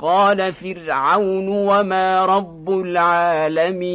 قال فرعون وما رب العالمين.